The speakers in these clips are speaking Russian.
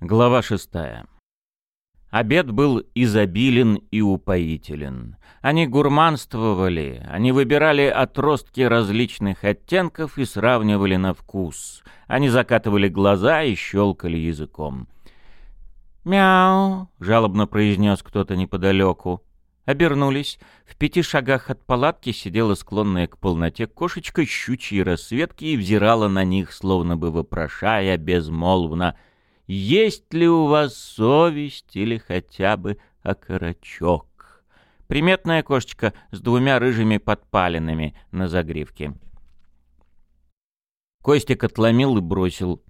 Глава шестая. Обед был изобилен и упоителен. Они гурманствовали, они выбирали отростки различных оттенков и сравнивали на вкус. Они закатывали глаза и щелкали языком. «Мяу!» — жалобно произнес кто-то неподалеку. Обернулись. В пяти шагах от палатки сидела склонная к полноте кошечка щучьей расцветки и взирала на них, словно бы вопрошая безмолвно — есть ли у вас совесть или хотя бы окорочок. Приметная кошечка с двумя рыжими подпалинами на загривке. Костик отломил и бросил.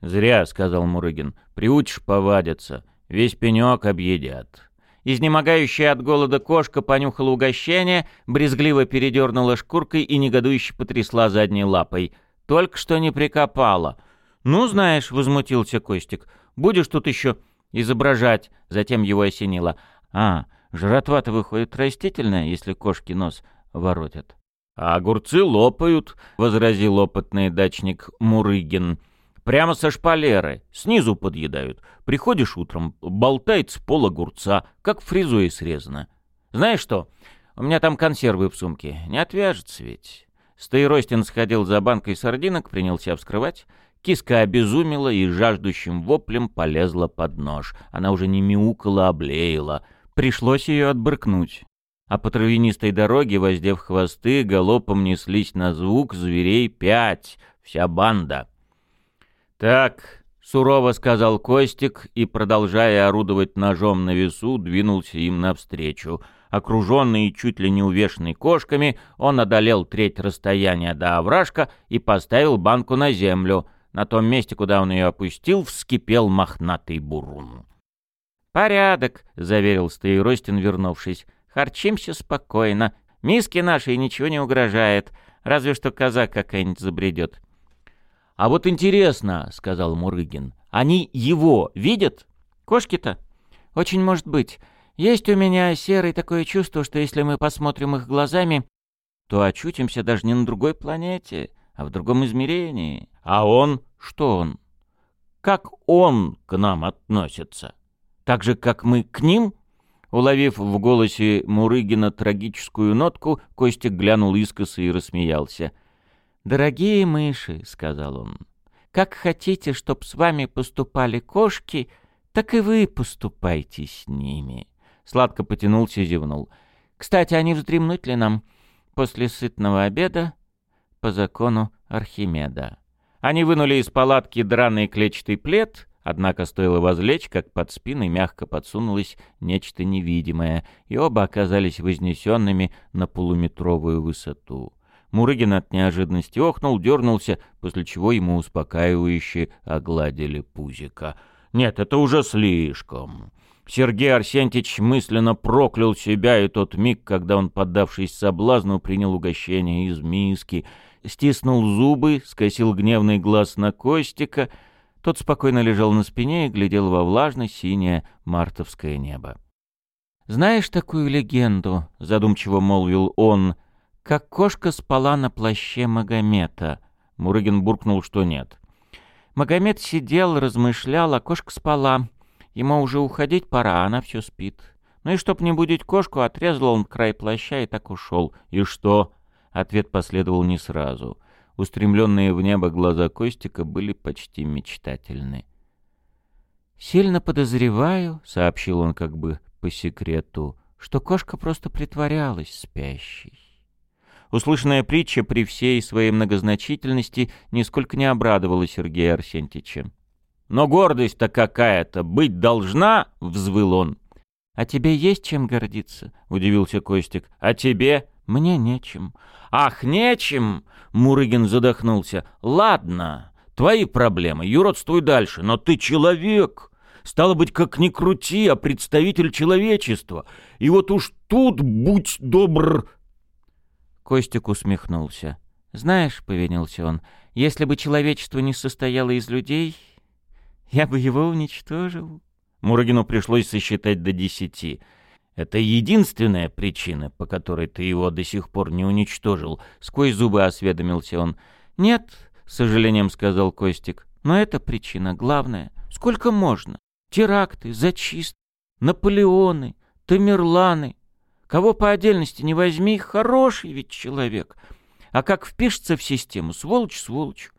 «Зря», — сказал Мурыгин, — «приучишь повадятся, весь пенек объедят». Изнемогающая от голода кошка понюхала угощение, брезгливо передернула шкуркой и негодующе потрясла задней лапой. Только что не прикопала — «Ну, знаешь», — возмутился Костик, — «будешь тут еще изображать». Затем его осенило. «А, жратва-то выходит растительная, если кошки нос воротят». «А огурцы лопают», — возразил опытный дачник Мурыгин. «Прямо со шпалеры, снизу подъедают. Приходишь утром, болтается пол огурца, как фрезой срезано. Знаешь что, у меня там консервы в сумке, не отвяжется ведь». Стоиростин сходил за банкой сардинок, принялся вскрывать. Киска обезумела и жаждущим воплем полезла под нож. Она уже не мяукала, а блеяла. Пришлось ее отбрыкнуть. А по травянистой дороге, воздев хвосты, галопом неслись на звук зверей пять, вся банда. «Так», — сурово сказал Костик и, продолжая орудовать ножом на весу, двинулся им навстречу. Окруженный чуть ли не увешанный кошками, он одолел треть расстояния до овражка и поставил банку на землю — на том месте, куда он ее опустил, вскипел мохнатый бурун. «Порядок», — заверил Стоиростин, вернувшись. «Харчимся спокойно. Миски нашей ничего не угрожает. Разве что коза какая-нибудь забредет». «А вот интересно», — сказал Мурыгин, — «они его видят? Кошки-то?» «Очень может быть. Есть у меня серый такое чувство, что если мы посмотрим их глазами, то очутимся даже не на другой планете, а в другом измерении. А он? Что он? Как он к нам относится? Так же, как мы к ним? Уловив в голосе Мурыгина трагическую нотку, Костик глянул искоса и рассмеялся. «Дорогие мыши», — сказал он, — «как хотите, чтоб с вами поступали кошки, так и вы поступайте с ними». Сладко потянулся и зевнул. «Кстати, а не вздремнуть ли нам после сытного обеда по закону Архимеда?» Они вынули из палатки драный клетчатый плед, однако стоило возлечь, как под спиной мягко подсунулось нечто невидимое, и оба оказались вознесенными на полуметровую высоту. Мурыгин от неожиданности охнул, дернулся, после чего ему успокаивающе огладили пузика. «Нет, это уже слишком». Сергей Арсентьевич мысленно проклял себя и тот миг, когда он, поддавшись соблазну, принял угощение из миски — стиснул зубы, скосил гневный глаз на Костика. Тот спокойно лежал на спине и глядел во влажно-синее мартовское небо. «Знаешь такую легенду?» — задумчиво молвил он. «Как кошка спала на плаще Магомета». Мурыгин буркнул, что нет. Магомед сидел, размышлял, а кошка спала. Ему уже уходить пора, а она все спит. Ну и чтоб не будить кошку, отрезал он край плаща и так ушел. И что? Ответ последовал не сразу. Устремленные в небо глаза Костика были почти мечтательны. «Сильно подозреваю», — сообщил он как бы по секрету, что кошка просто притворялась спящей. Услышанная притча при всей своей многозначительности нисколько не обрадовала Сергея Арсентьевича. «Но гордость-то какая-то быть должна!» — взвыл он. «А тебе есть чем гордиться?» — удивился Костик. «А тебе?» «Мне нечем». «Ах, нечем!» — Мурыгин задохнулся. «Ладно, твои проблемы, юродствуй дальше, но ты человек!» Стало быть, как ни крути, а представитель человечества. И вот уж тут будь добр...» Костик усмехнулся. «Знаешь, — повинился он, — если бы человечество не состояло из людей, я бы его уничтожил». Мурыгину пришлось сосчитать до десяти — это единственная причина, по которой ты его до сих пор не уничтожил. Сквозь зубы осведомился он. Нет, с сожалением сказал Костик. Но это причина главная. Сколько можно? Теракты, зачист, Наполеоны, Тамерланы. Кого по отдельности не возьми, хороший ведь человек. А как впишется в систему, сволочь, сволочь.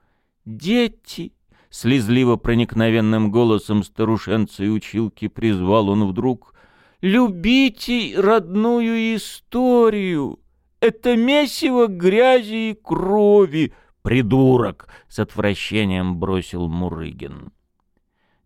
Дети, слезливо проникновенным голосом старушенца и училки призвал он вдруг. «Любите родную историю! Это месиво грязи и крови!» «Придурок!» — с отвращением бросил Мурыгин.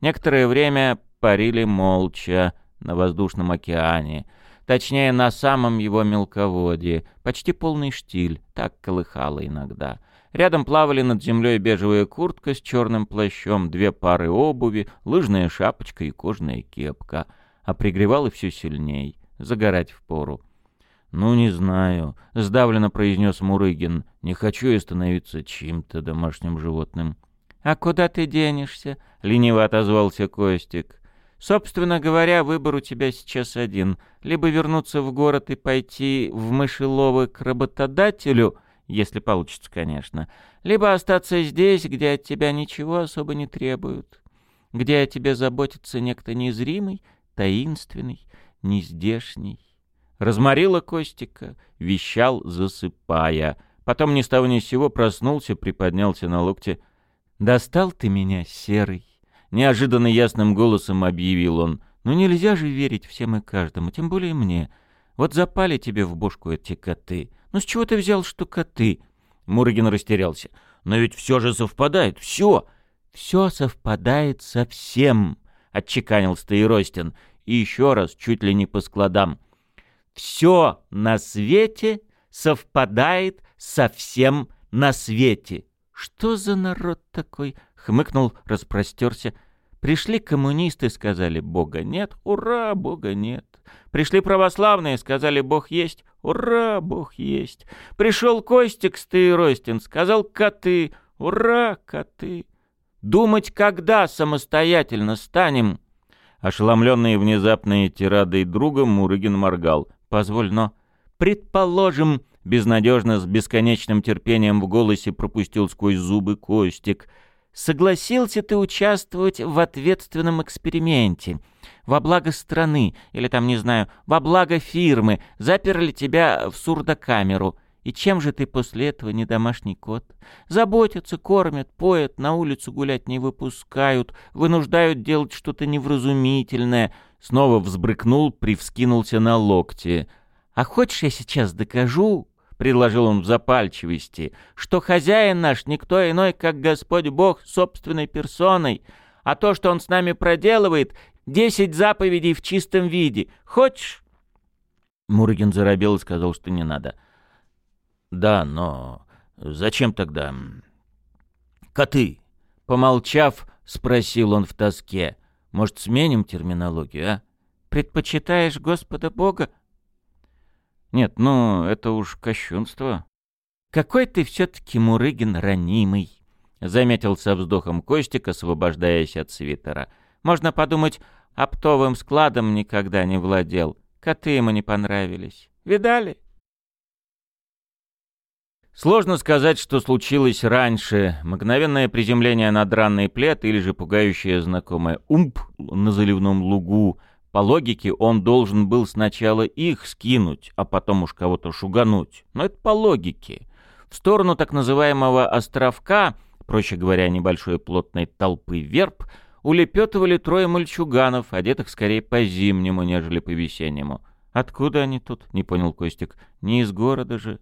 Некоторое время парили молча на воздушном океане, точнее, на самом его мелководье, почти полный штиль, так колыхало иногда. Рядом плавали над землей бежевая куртка с черным плащом, две пары обуви, лыжная шапочка и кожаная кепка. А пригревало все сильней, загорать впору. «Ну, не знаю», — сдавленно произнес Мурыгин. «Не хочу я становиться чьим-то домашним животным». «А куда ты денешься?» — лениво отозвался Костик. «Собственно говоря, выбор у тебя сейчас один. Либо вернуться в город и пойти в мышеловы к работодателю, если получится, конечно, либо остаться здесь, где от тебя ничего особо не требуют, где о тебе заботится некто незримый, таинственный, нездешний. Разморила Костика, вещал, засыпая. Потом ни с того ни с сего проснулся, приподнялся на локте. «Достал ты меня, серый!» Неожиданно ясным голосом объявил он. «Ну нельзя же верить всем и каждому, тем более мне. Вот запали тебе в бошку эти коты. Ну с чего ты взял, что коты?» Мурыгин растерялся. «Но ведь все же совпадает, все!» «Все совпадает со всем», — отчеканил Стоиростин. И еще раз, чуть ли не по складам. «Все на свете совпадает со всем на свете». «Что за народ такой?» — хмыкнул, распростерся. «Пришли коммунисты, сказали, Бога нет. Ура, Бога нет. Пришли православные, сказали, Бог есть. Ура, Бог есть. Пришел Костик Стаиростин, сказал, коты. Ура, коты. Думать, когда самостоятельно станем. Ошеломленный внезапной тирадой друга, Мурыгин моргал. «Позволь, но...» «Предположим...» — безнадежно, с бесконечным терпением в голосе пропустил сквозь зубы Костик — согласился ты участвовать в ответственном эксперименте. Во благо страны, или там, не знаю, во благо фирмы, заперли тебя в сурдокамеру. И чем же ты после этого не домашний кот? Заботятся, кормят, поят, на улицу гулять не выпускают, вынуждают делать что-то невразумительное. Снова взбрыкнул, привскинулся на локте. А хочешь, я сейчас докажу, — предложил он в запальчивости, — что хозяин наш никто иной, как Господь Бог собственной персоной, а то, что он с нами проделывает, десять заповедей в чистом виде. Хочешь?» Мурыгин заробел и сказал, что не надо. «Да, но зачем тогда?» «Коты!» Помолчав, спросил он в тоске. «Может, сменим терминологию, а?» «Предпочитаешь Господа Бога?» Нет, ну, это уж кощунство. Какой ты все-таки, Мурыгин, ранимый, — заметил со вздохом Костик, освобождаясь от свитера. Можно подумать, оптовым складом никогда не владел. Коты ему не понравились. Видали? Сложно сказать, что случилось раньше. Мгновенное приземление на дранный плед или же пугающее знакомое «умп» на заливном лугу, по логике, он должен был сначала их скинуть, а потом уж кого-то шугануть. Но это по логике. В сторону так называемого островка, проще говоря, небольшой плотной толпы верб, улепетывали трое мальчуганов, одетых скорее по-зимнему, нежели по-весеннему. «Откуда они тут?» — не понял Костик. «Не из города же».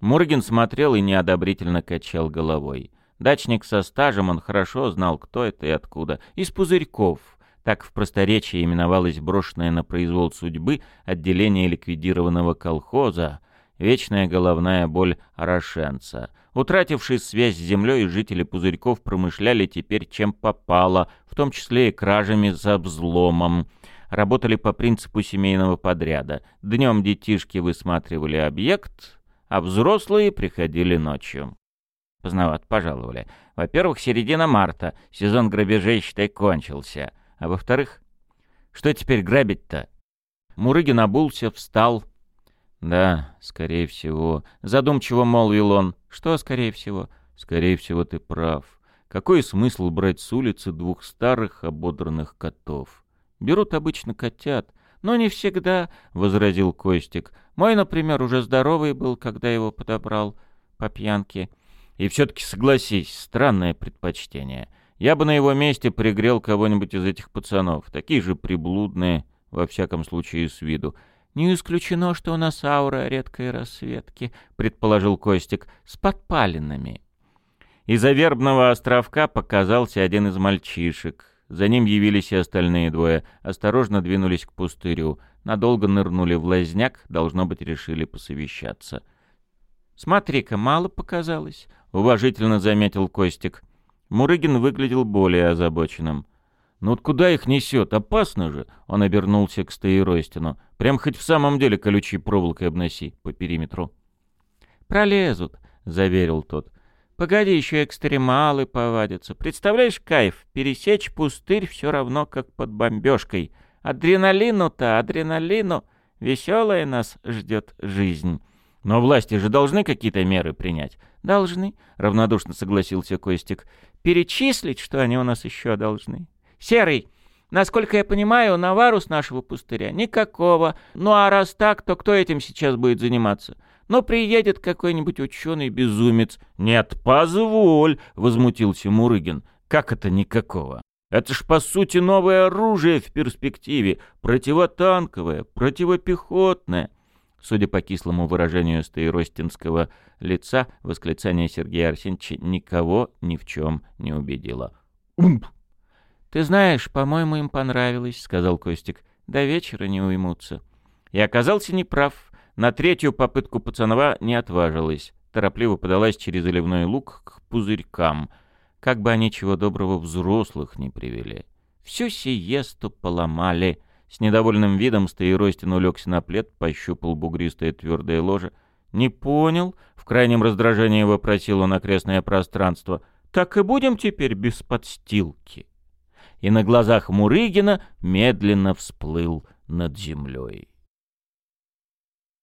Мургин смотрел и неодобрительно качал головой. Дачник со стажем, он хорошо знал, кто это и откуда. Из пузырьков — так в просторечии именовалось брошенное на произвол судьбы отделение ликвидированного колхоза, вечная головная боль орошенца. Утратившие связь с землей, жители Пузырьков промышляли теперь чем попало, в том числе и кражами за взломом. Работали по принципу семейного подряда. Днем детишки высматривали объект, а взрослые приходили ночью. Поздновато пожаловали. Во-первых, середина марта, сезон грабежей, считай, кончился. А во-вторых, что теперь грабить-то? Мурыгин обулся, встал. Да, скорее всего. Задумчиво молвил он. Что скорее всего? Скорее всего, ты прав. Какой смысл брать с улицы двух старых ободранных котов? Берут обычно котят, но не всегда, — возразил Костик. Мой, например, уже здоровый был, когда его подобрал по пьянке. И все-таки согласись, странное предпочтение. Я бы на его месте пригрел кого-нибудь из этих пацанов, такие же приблудные, во всяком случае, с виду. «Не исключено, что у нас аура редкой рассветки», — предположил Костик, — «с подпалинами». Из-за вербного островка показался один из мальчишек. За ним явились и остальные двое. Осторожно двинулись к пустырю. Надолго нырнули в лазняк, должно быть, решили посовещаться. «Смотри-ка, мало показалось», — уважительно заметил Костик. Мурыгин выглядел более озабоченным. «Ну вот куда их несет? Опасно же!» — он обернулся к Стоиростину. «Прям хоть в самом деле колючей проволокой обноси по периметру». «Пролезут», — заверил тот. «Погоди, еще экстремалы повадятся. Представляешь, кайф, пересечь пустырь все равно, как под бомбежкой. Адреналину-то, адреналину. Веселая нас ждет жизнь». «Но власти же должны какие-то меры принять». «Должны», — равнодушно согласился Костик. «Перечислить, что они у нас еще должны». Серый, насколько я понимаю, навару с нашего пустыря никакого. Ну а раз так, то кто этим сейчас будет заниматься? Но приедет какой-нибудь ученый-безумец. Нет, позволь, возмутился Мурыгин. Как это никакого? Это ж, по сути, новое оружие в перспективе. Противотанковое, противопехотное. Судя по кислому выражению Стоиростинского лица, восклицание Сергея Арсеньевича никого ни в чем не убедило. «Умп!» «Ты знаешь, по-моему, им понравилось», — сказал Костик. «До вечера не уймутся». И оказался неправ. На третью попытку пацанова не отважилась. Торопливо подалась через заливной лук к пузырькам. Как бы они чего доброго взрослых не привели. Всю сиесту поломали. С недовольным видом Стоиростин улегся на плед, пощупал бугристое твердое ложе. «Не понял?» — в крайнем раздражении вопросил он окрестное пространство. «Так и будем теперь без подстилки?» и на глазах Мурыгина медленно всплыл над землей.